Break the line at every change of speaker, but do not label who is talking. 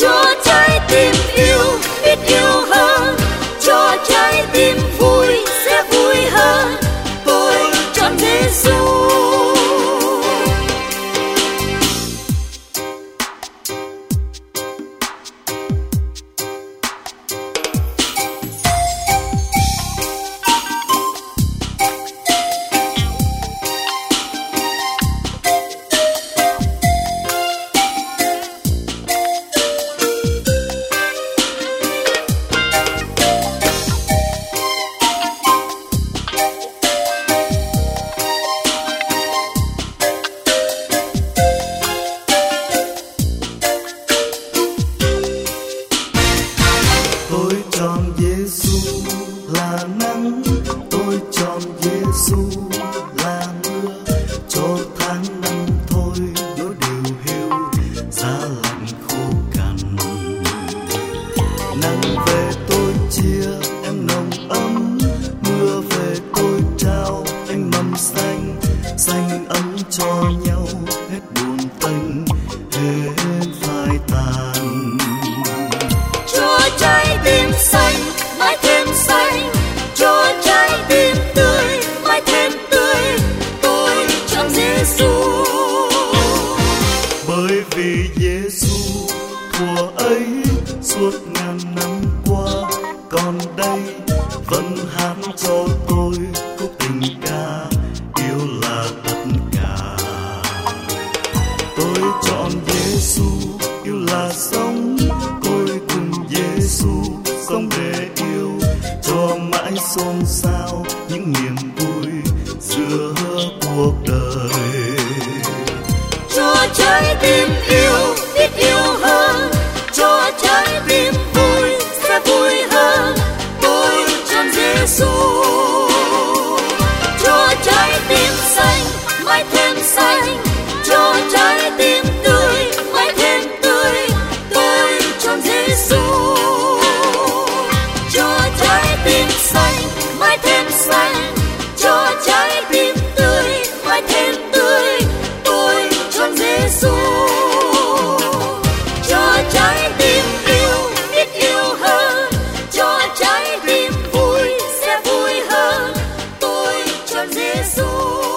Cho trái tim yêu biết yêu
bởi vì Giêsu thuở ấy suốt ngàn năm qua, còn đây vẫn hát cho tôi khúc tình ca, yêu là tất cả. Tôi chọn Giêsu yêu là sống. Tôi cùng Giêsu sống để yêu. Cho mãi xôn xao những niềm vui giữa cuộc đời.
Cho trái tim yêu. Jesus.